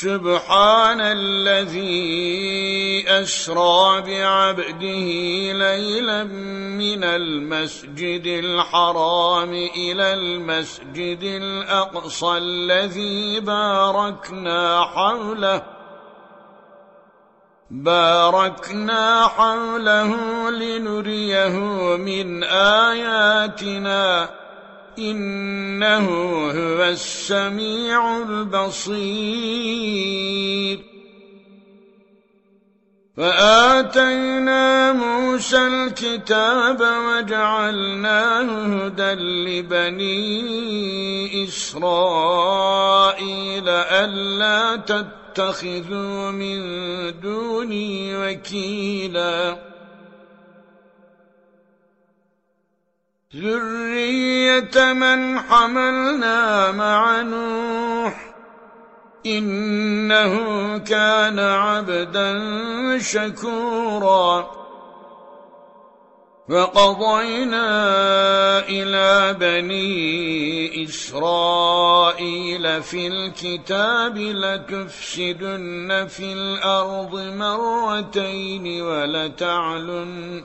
سبحان الذي أسرى بعبده ليلا من المسجد الحرام إلى المسجد الأقصى الذي باركنا حوله باركنا حوله لنريه من آياتنا. إنه هو السميع البصير. فآتينا موسى الكتاب وجعلناه هدى لبني إسرائيل ألا تتخذوا من دوني وكيلاً. ذرية من حملنا مع نوح إنه كان عبدا شكورا. فقضينا إلى بني إسرائيل في الكتاب لتفسدن في الأرض مرتين ولتعلن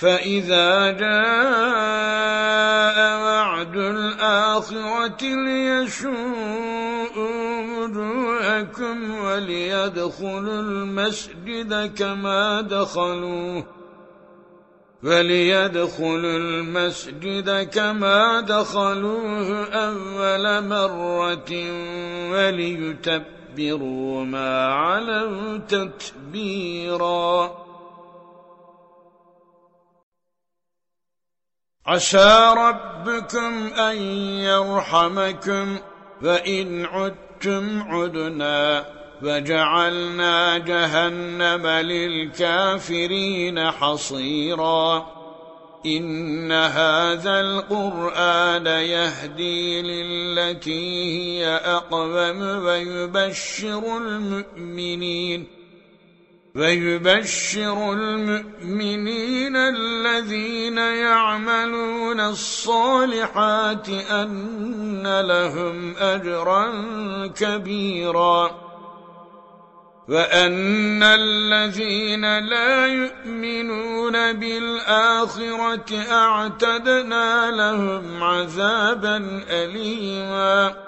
فإذا جاء وعد الآخرة ليشوءوا وجوهكم وليدخلوا المسجد كما دخلوه فليدخلوا المسجد كما دخلوه أول مرة وليتبروا ما علوا تتبيراً عسى ربكم أن يرحمكم فإن عدتم عدنا وجعلنا جهنم للكافرين حصيرا. إن هذا القرآن يهدي للتي هي أقوم ويبشر المؤمنين. ويبشر المؤمنين الذين يعملون الصالحات أن لهم أجرا كبيرا وأن الذين لا يؤمنون بالآخرة أعتدنا لهم عذابا أليماً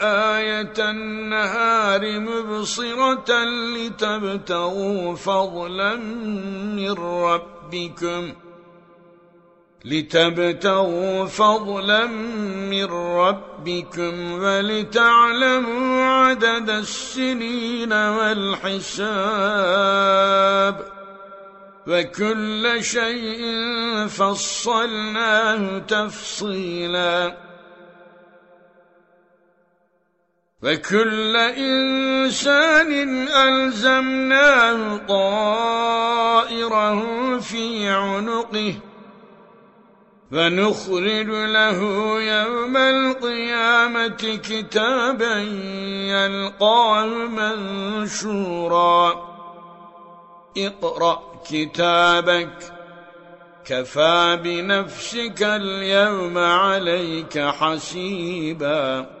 النهار مبصرة لتبتغوا فضلا من ربكم لتبتغوا فضلا من ربكم ولتعلموا عدد السنين والحساب وكل شيء فصلناه تفصيلا وكل إنسان ألزمناه طائره في عنقه فنخرج له يوم القيامة كتابا يلقاه منشورا. اقرأ كتابك. كفى بنفسك اليوم عليك حسيبا.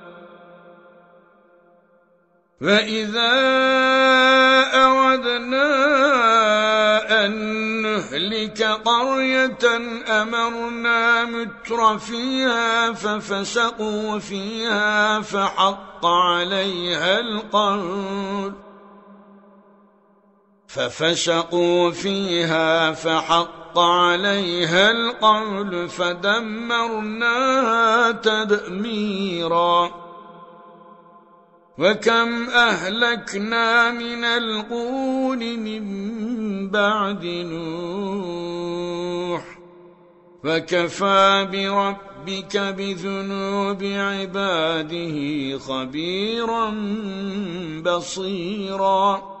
فإذا أودنا أن نهلك قرية أمرنا متر فيها ففسقوا فيها فحق عليها القول ففشقوا فيها فحق عليها القول فدمرناها تدميرا وكم أهلكنا من القون من بعد نوح فكفى بربك بذنوب عباده خبيرا بصيرا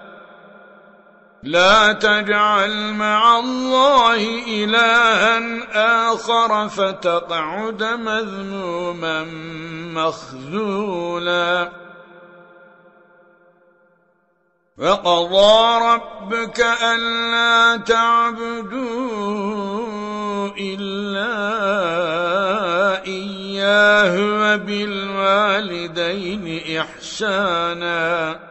لا تجعل مع الله إلها آخر فتقعد مذموما مخذولا. وقضى ربك ألا تعبدوا إلا إياه وبالوالدين إحساناً.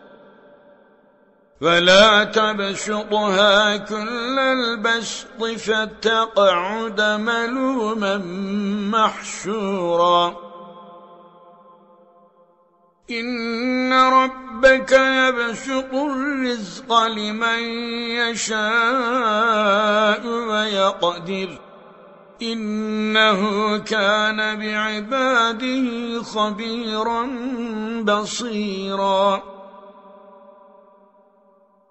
ولا تبسطها كل البسط فتقعد ملوما محشورا. إن ربك يبسط الرزق لمن يشاء ويقدر. إنه كان بعباده خبيرا بصيراً.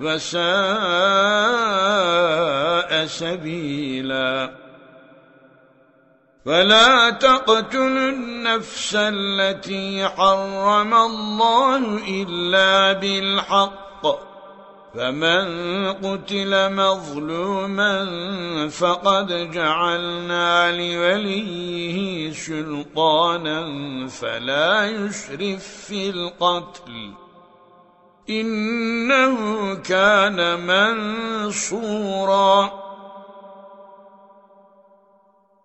وساء سبيلا. ولا تقتلوا النفس التي حرم الله إلا بالحق. فمن قتل مظلوما فقد جعلنا لوليه سلطانا فلا يشرف في القتل. إنه كان منصورا.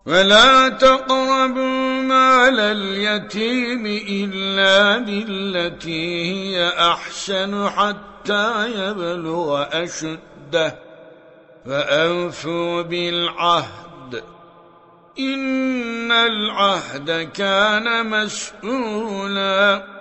ولا تقربوا مال اليتيم إلا بالتي هي أحسن حتى يبلغ أشده. فأنفوا بالعهد. إن العهد كان مسؤولاً.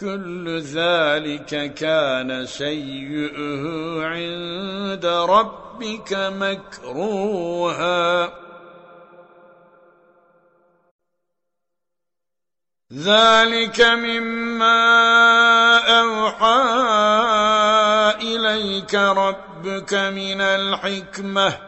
كل ذلك كان سيئه عند ربك مكروها. ذلك مما أوحى إليك ربك من الحكمة.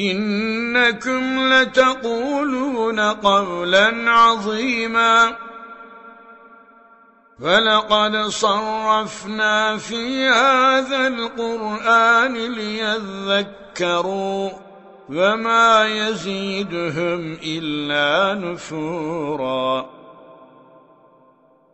إنكم لتقولون قولا عظيما. فلقد صرفنا في هذا القرآن ليذكروا وما يزيدهم إلا نفورا.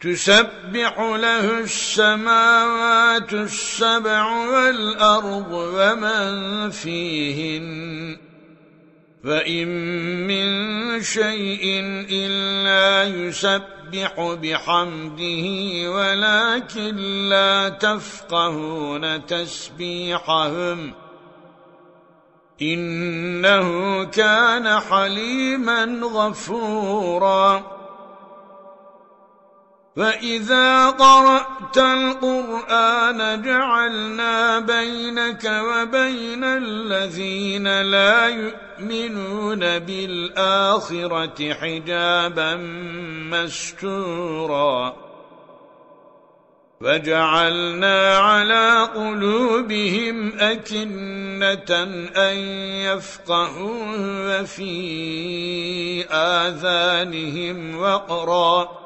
تسبح له السماوات السبع والأرض ومن فيهن فإن من شيء إلا يسبح بحمده ولكن لا تفقهون تسبيحهم إنه كان حليما غفوراً فإذا قرأت القرآن جعلنا بينك وبين الذين لا يؤمنون بالآخرة حجابا مستورا وجعلنا على قلوبهم أكنة أن يفقهوا وفي آذانهم وقرا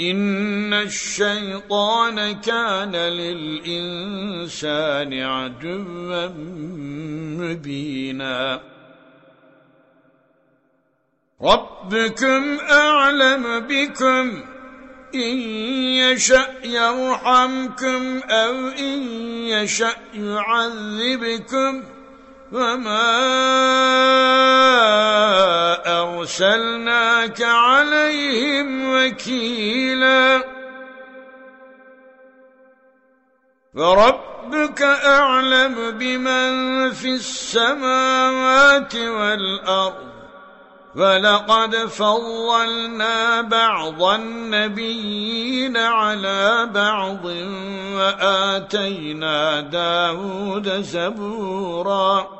إن الشيطان كان للإنسان عدوا مبينا. ربكم أعلم بكم إن يشأ يرحمكم أو إن يشأ يعذبكم وما أرسلناك عليهم وكيلا فربك أعلم بمن في السماوات والأرض فلقد فضلنا بعض النبيين على بعض وآتينا داود زبوراً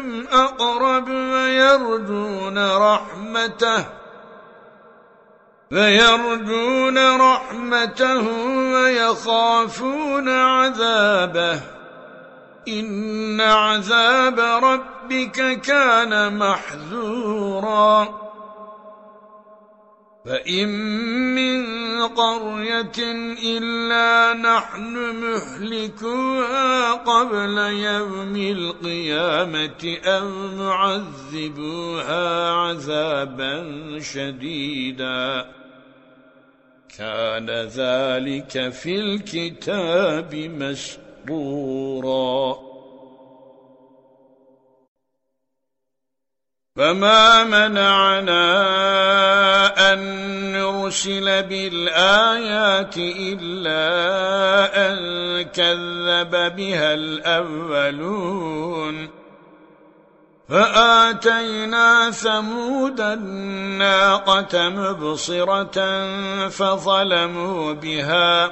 أيهم أقرب ويرجون رحمته ويرجون رحمته ويخافون عذابه. إن عذاب ربك كان محذوراً. فإن من قرية إلا نحن مهلكوها قبل يوم القيامة أو معذبوها عذابا شديدا كان ذلك في الكتاب مسطورا فما منعنا أن نرسل بالآيات إلا أن كذب بها الأولون فآتينا ثمود الناقة مبصرة فظلموا بها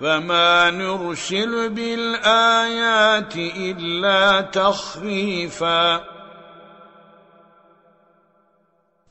فما نرسل بالآيات إلا تخفيفاً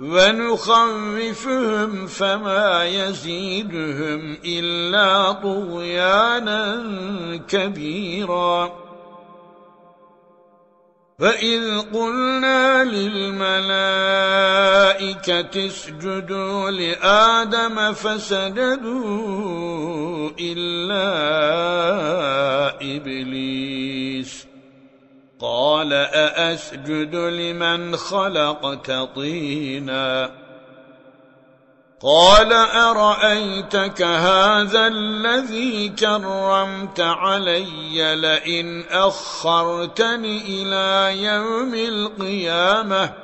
ونخوفهم فما يزيدهم إلا طغيانا كبيرا. فإذ قلنا للملائكة اسجدوا لآدم فسجدوا إلا إبليس. قال أأسجد لمن خلقت طينا قال أرأيتك هذا الذي كرمت علي لئن أخرتني إلى يوم القيامة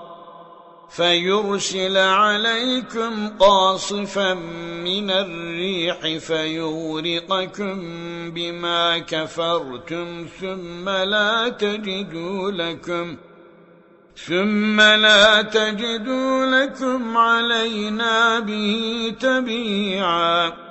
فيرسل عليكم قاصفا من الريح فيغرقكم بما كفرتم ثم لا تجدوا لكم ثم لا تجدوا لكم علينا به تبيعا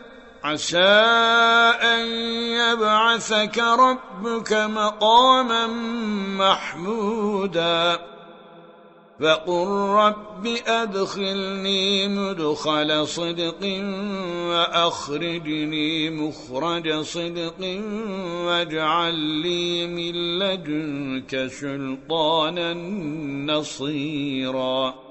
عسى أن يبعثك ربك مقاما محمودا. فقل رب أدخلني مدخل صدق وأخرجني مخرج صدق واجعل لي من لدنك سلطانا نصيراً.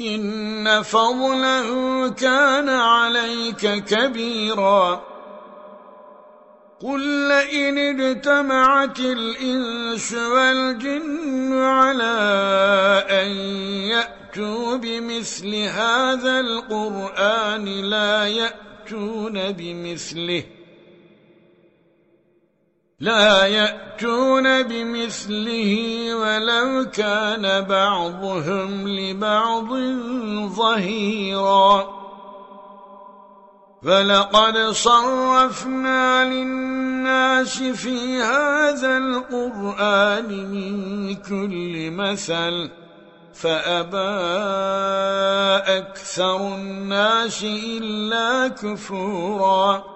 إن فضله كان عليك كبيرا. قل لئن اجتمعت الإنس والجن على أن يأتوا بمثل هذا القرآن لا يأتون بمثله. لا يأتون بمثله ولو كان بعضهم لبعض ظهيرا. فلقد صرفنا للناس في هذا القرآن من كل مثل فأبى أكثر الناس إلا كفوراً.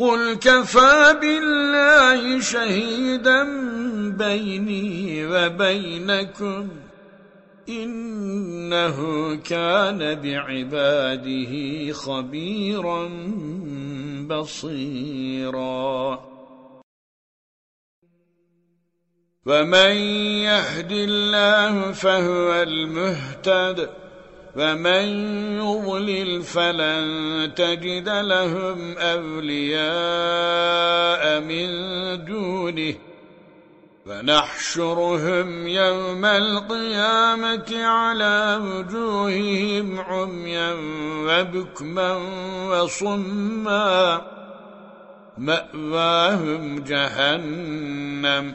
قل كفى بالله شهيدا بيني وبينكم إنه كان بعباده خبيرا بصيرا. ومن يهد الله فهو المهتد. فمن يضلل فلن تجد لهم أولياء من دونه فنحشرهم يوم القيامة على وجوههم عميا وبكما وصما مأواهم جهنم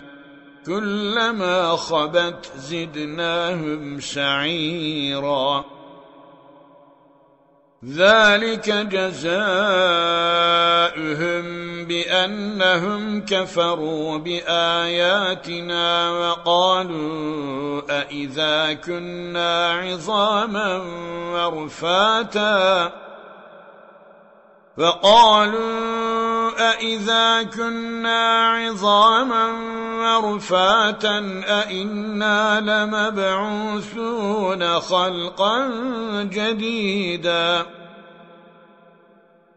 كلما خبت زدناهم سعيراً ذلك جزاؤهم بأنهم كفروا بآياتنا وقالوا أئذا كنا عظاما ورفاتا فقالوا أئذا كنا عظاما ورفاتا أئنا لمبعوثون خلقا جديدا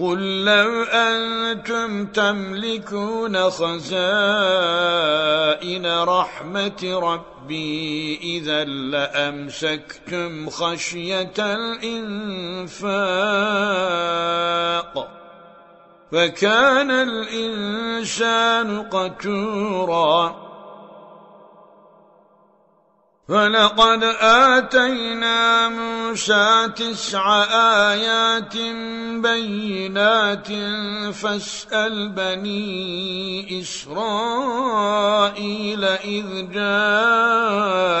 قل لو أنتم تملكون خزائن رحمة ربي إذا لأمسكتم خشية الإنفاق فكان الإنسان قتوراً فلقد آتينا موسى تسع آيات بينات فاسأل بني إسرائيل إذ جاءهم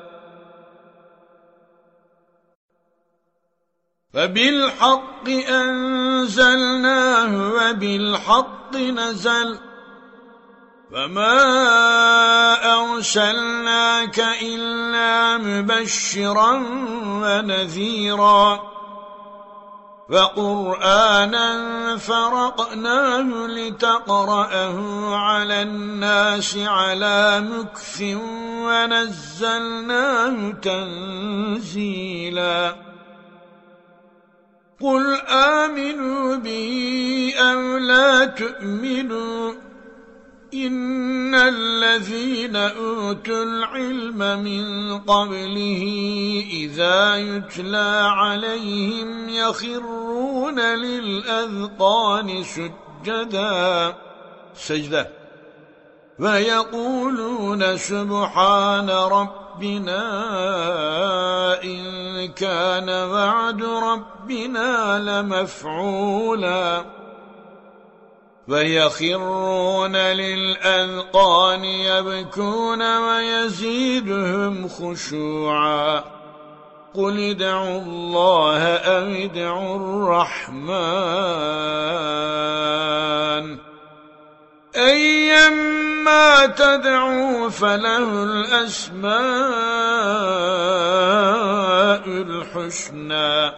فبالحق أنزلناه وبالحق نزل فما أرسلناك إلا مبشرا ونذيرا وقرآنا فرقناه لتقرأه على الناس على مكث ونزلناه تنزيلاً قل آمنوا به أو لا تؤمنوا إن الذين أوتوا العلم من قبله إذا يتلى عليهم يخرون للأذقان سجدا سجدة. ويقولون سبحان رب ربنا إن كان وعد ربنا لمفعولا ويخرون للأذقان يبكون ويزيدهم خشوعا قل ادعوا الله أو ادعوا الرحمن أيما تدعوا فله الأسماء الحسنى.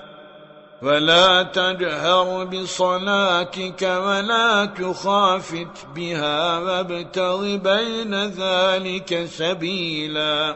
ولا تجهر بصلاتك ولا تخافت بها وابتغ بين ذلك سبيلا.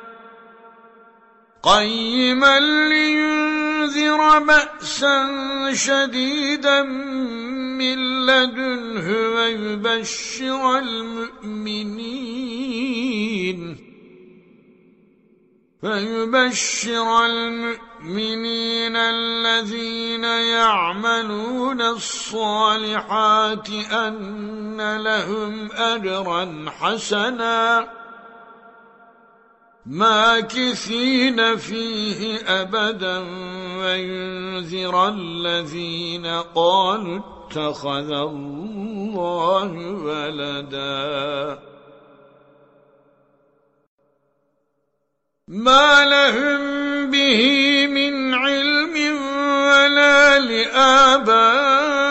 قيما لينذر بأسا شديدا من لدنه ويبشر المؤمنين. فيبشر المؤمنين الذين يعملون الصالحات أن لهم أجرا حسنا. ماكثين فيه أبدا وينذر الذين قالوا اتخذ الله ولداً. ما لهم به من علم ولا لآبائهم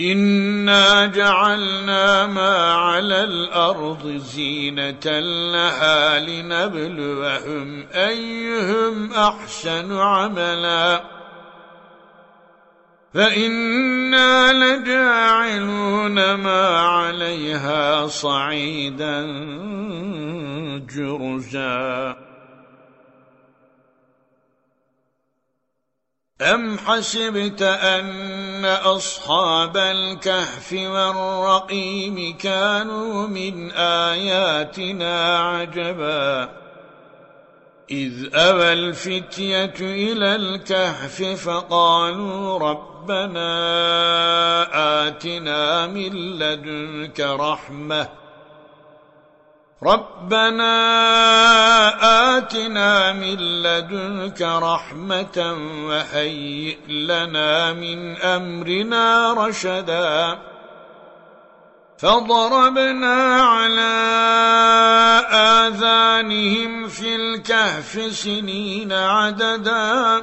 إنا جعلنا ما على الأرض زينة لها لنبلوهم أيهم أحسن عملاً فإنا لجاعلون ما عليها صعيدا جرزا أم حسبت أن أصحاب الكهف والرقيم كانوا من آياتنا عجباً إذ أوى الفتية إلى الكهف فقالوا ربنا آتنا من لدنك رحمة ربنا آتنا من لدنك رحمة وهيئ لنا من أمرنا رشداً فضربنا على آذانهم في الكهف سنين عددا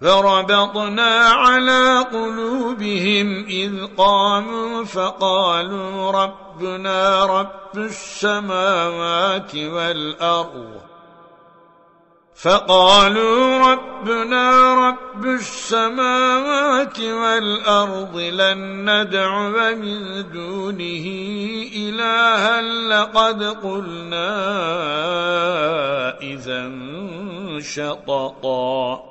فربطنا على قلوبهم إذ قاموا فقالوا ربنا رب السماوات والأرض فقالوا ربنا رب السماوات والأرض لن ندعو من دونه إلها لقد قلنا إذا شططا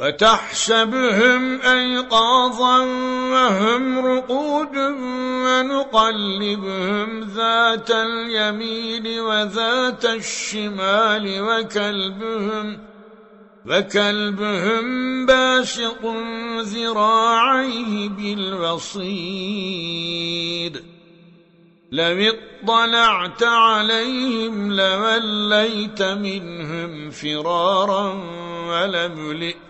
وتحسبهم أيقاظا وهم رقود ونقلبهم ذات اليمين وذات الشمال وكلبهم وكلبهم باسق ذراعيه بالوصيد لو اطلعت عليهم لوليت منهم فرارا ولملئت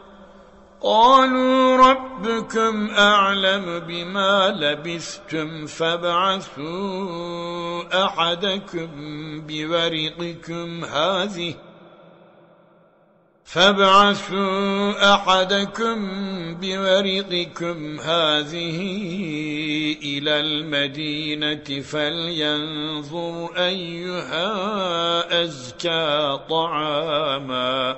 قالوا ربكم أعلم بما لبثتم فابعثوا أحدكم بورقكم هذه فابعثوا أحدكم بورقكم هذه إلى المدينة فلينظر أيها أزكى طعاما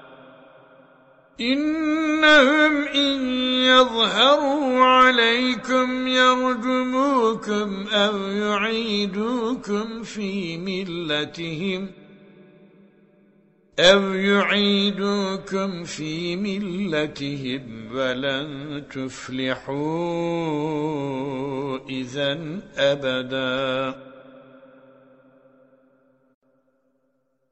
إنهم إن يظهروا عليكم يرجموكم أو يعيدوكم في ملتهم أو يعيدوكم في ملتهم ولن تفلحوا إذا أبدا.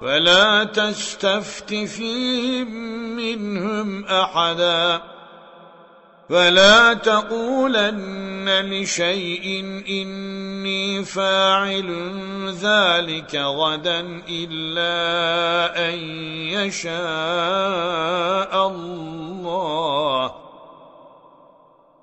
فلا تستفت فيهم منهم أحداً. فلا تقولن لشيء إني فاعل ذلك غدا إلا أن يشاء الله.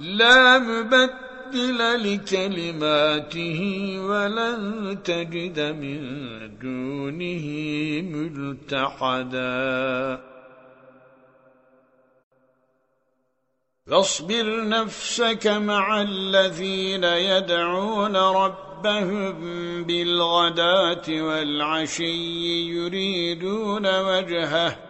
لا مبدل لكلماته ولن تجد من دونه ملتحدا. فاصبر نفسك مع الذين يدعون ربهم بالغداة والعشي يريدون وجهه.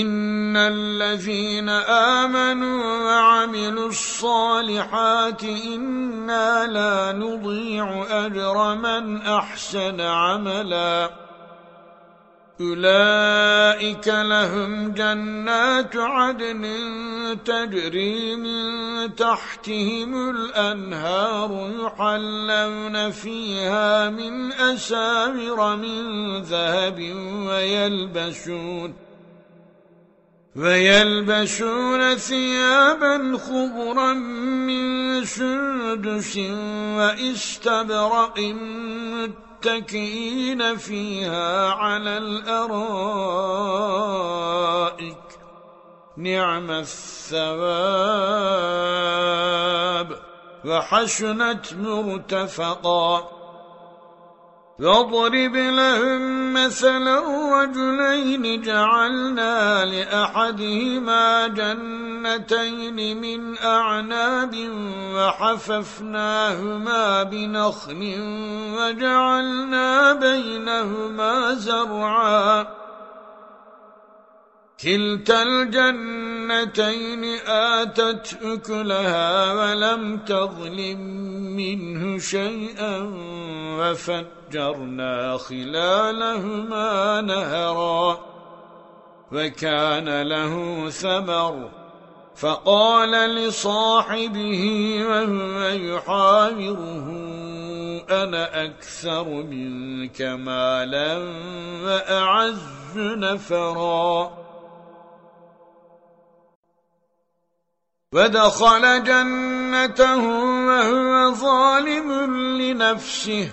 إن الذين آمنوا وعملوا الصالحات إنا لا نضيع أجر من أحسن عملا أولئك لهم جنات عدن تجري من تحتهم الأنهار يحلون فيها من أسامر من ذهب ويلبسون ويلبسون ثيابا خضرا من سندس وإستبرق متكئين فيها على الأرائك. نعم الثواب. وحسنت مرتفقا. واضرب لهم مثلا رجلين جعلنا لأحدهما جنتين من أعناب وحففناهما بنخل وجعلنا بينهما زرعا. كلتا الجنتين آتت أكلها ولم تظلم منه شيئا وفجرنا خلالهما نهرا وكان له ثمر فقال لصاحبه وهو يحاوره أنا أكثر منك مالا وأعز نفرا. ودخل جنته وهو ظالم لنفسه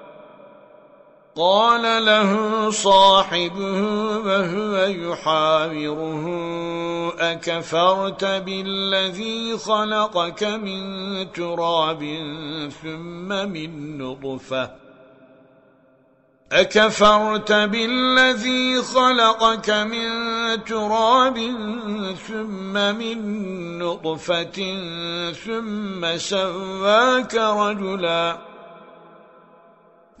قال له صاحبه وهو يحاوره أكفرت بالذي خلقك من تراب ثم من نطفة؟ أكفرت بالذي خلقك من تراب ثم من نطفة ثم سواك رجلاً.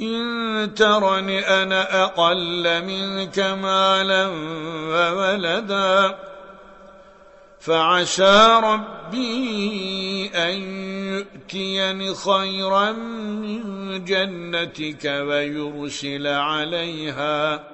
إن ترني أنا أقل منك مالا وولدا فعسى ربي أن يؤتيني خيرا من جنتك ويرسل عليها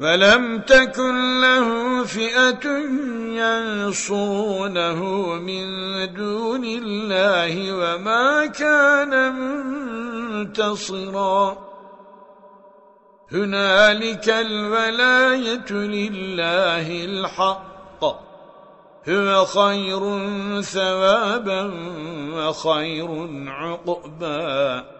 فلم تكن له فئة ينصونه من دون الله وما كان منتصرا هنالك الولاية لله الحق هو خير ثوابا وخير عقبا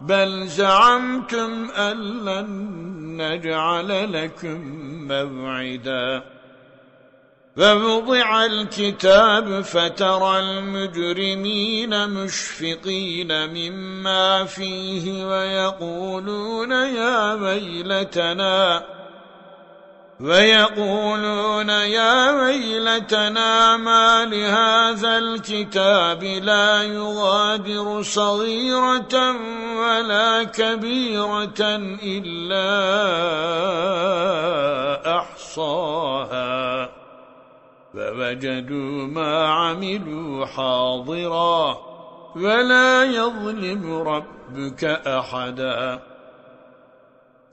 بل زعمتم أن لن نجعل لكم موعدا. فوضع الكتاب فترى المجرمين مشفقين مما فيه ويقولون يا ويلتنا ويقولون يا ويلتنا ما لهذا الكتاب لا يغادر صغيرة ولا كبيرة إلا أحصاها. فوجدوا ما عملوا حاضرا. ولا يظلم ربك أحدا.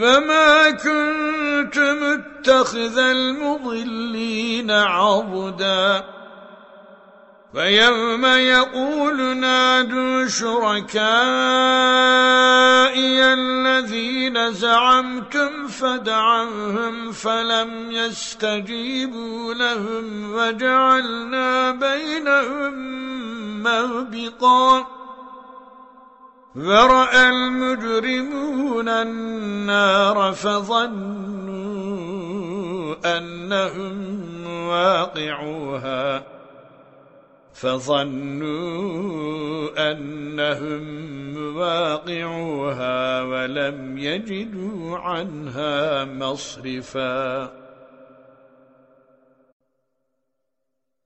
فما كنت متخذ المضلين عبدا ويوم يقول نادوا شركائي الذين زعمتم فدعوهم فلم يستجيبوا لهم وجعلنا بينهم موبقا ورأى المجرمون النار فظنوا أنهم واقعوها فظنوا أنهم واقعوها ولم يجدوا عنها مصرفاً.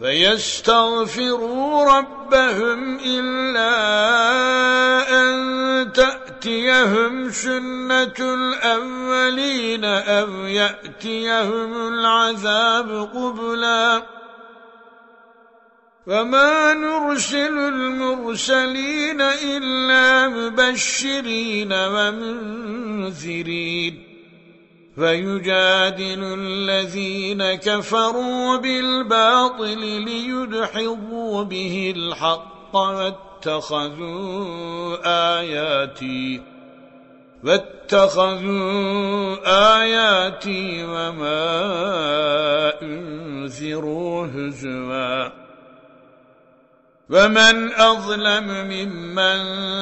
فيستغفروا ربهم إلا أن تأتيهم سنة الأولين أو يأتيهم العذاب قبلا. وما نرسل المرسلين إلا مبشرين ومنذرين. فيجادل الذين كفروا بالباطل ليدحضوا به الحق واتخذوا آياتي واتخذوا آياتي وما أنذروا هزوا. ومن أظلم ممن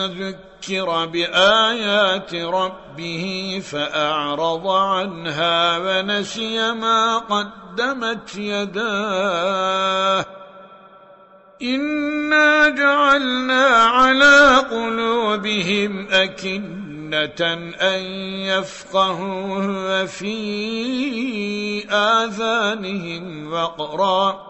ذكر بآيات ربه فأعرض عنها ونسي ما قدمت يداه. إنا جعلنا على قلوبهم أكنة أن يفقهوه وفي آذانهم وقرا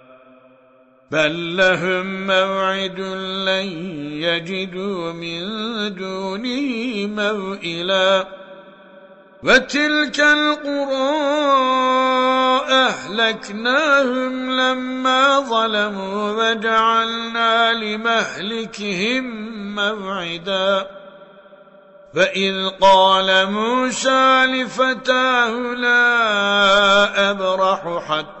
بل لهم موعد لن يجدوا من دونه موئلا وتلك القرى أهلكناهم لما ظلموا وجعلنا لمهلكهم موعدا فإذ قال موسى لفتاه لا أبرح حتى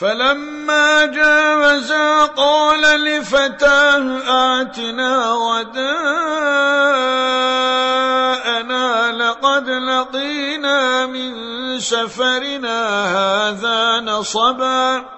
فلما جاوزا قال لفتاه آتنا وداءنا لقد لقينا من سفرنا هذا نصبا.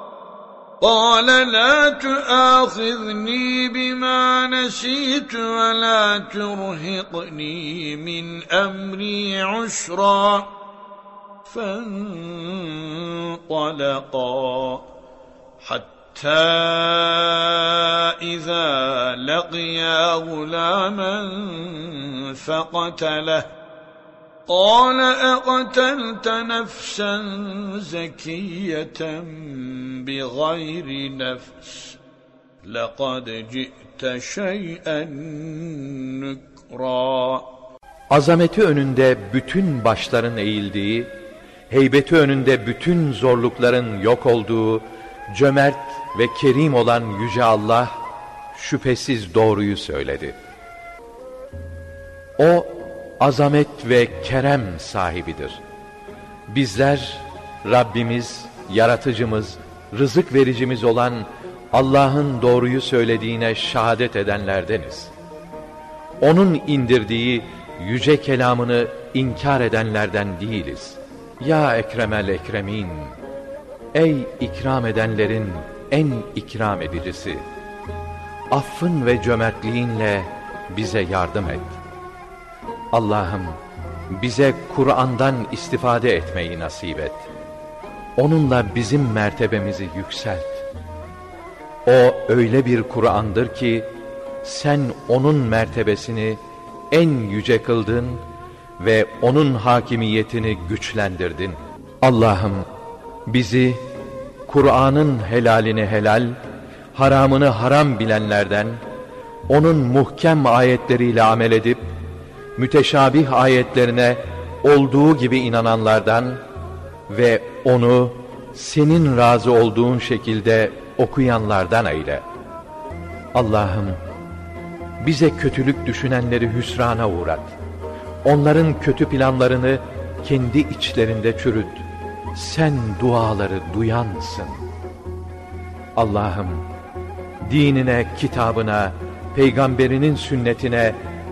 قال لا تآخذني بما نسيت ولا ترهقني من أمري عشرا فانطلقا حتى إذا لقيا غلاما فقتله. قال أقتلت نفسا زكية بغير نفس لقد جئت شيئا نكرا Azameti önünde bütün başların eğildiği, heybeti önünde bütün zorlukların yok olduğu, cömert ve kerim olan Yüce Allah, şüphesiz doğruyu söyledi. O, azamet ve kerem sahibidir. Bizler Rabbimiz, yaratıcımız, rızık vericimiz olan Allah'ın doğruyu söylediğine şahadet edenlerdeniz. Onun indirdiği yüce kelamını inkar edenlerden değiliz. Ya Ekremel Ekremin! Ey ikram edenlerin en ikram edicisi! Affın ve cömertliğinle bize yardım et.'' Allah'ım bize Kur'an'dan istifade etmeyi nasip et. Onunla bizim mertebemizi yükselt. O öyle bir Kur'an'dır ki sen onun mertebesini en yüce kıldın ve onun hakimiyetini güçlendirdin. Allah'ım bizi Kur'an'ın helalini helal, haramını haram bilenlerden, onun muhkem ayetleriyle amel edip, müteşabih ayetlerine olduğu gibi inananlardan ve onu senin razı olduğun şekilde okuyanlardan eyle. Allah'ım bize kötülük düşünenleri hüsrana uğrat. Onların kötü planlarını kendi içlerinde çürüt. Sen duaları duyansın. Allah'ım dinine, kitabına, peygamberinin sünnetine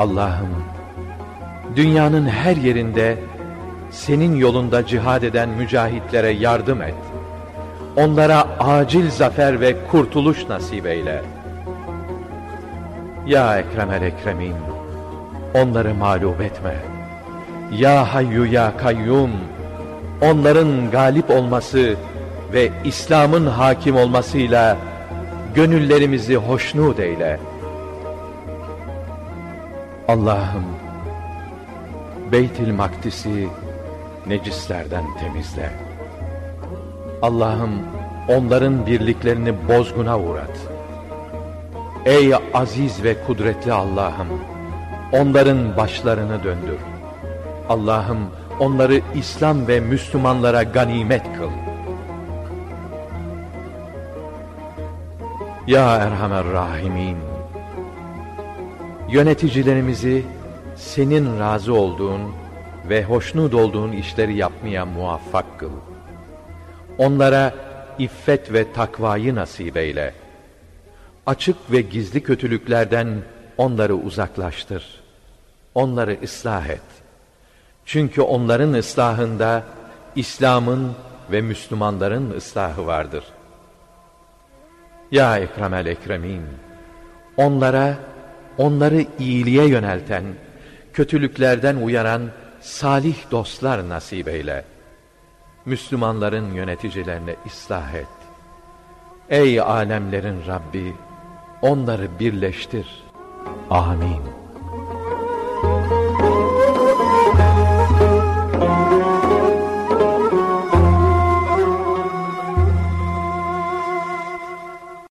Allah'ım, dünyanın her yerinde senin yolunda cihad eden mücahitlere yardım et. Onlara acil zafer ve kurtuluş nasip eyle. Ya Ekremel Ekremin, onları mağlup etme. Ya Hayyu Ya Kayyum, onların galip olması ve İslam'ın hakim olmasıyla gönüllerimizi hoşnut eyle. Allah'ım, Beytil Makdis'i necislerden temizle. Allah'ım onların birliklerini bozguna uğrat. Ey aziz ve kudretli Allah'ım, onların başlarını döndür. Allah'ım onları İslam ve Müslümanlara ganimet kıl. Ya Erhamer Rahimin, yöneticilerimizi senin razı olduğun ve hoşnut olduğun işleri yapmaya muvaffak kıl. Onlara iffet ve takvayı nasip eyle. Açık ve gizli kötülüklerden onları uzaklaştır. Onları ıslah et. Çünkü onların ıslahında İslam'ın ve Müslümanların ıslahı vardır. Ya Ekremel Ekremin, onlara, onları iyiliğe yönelten, kötülüklerden uyaran salih dostlar nasip eyle. Müslümanların yöneticilerine ıslah et. Ey alemlerin Rabbi, onları birleştir. Amin.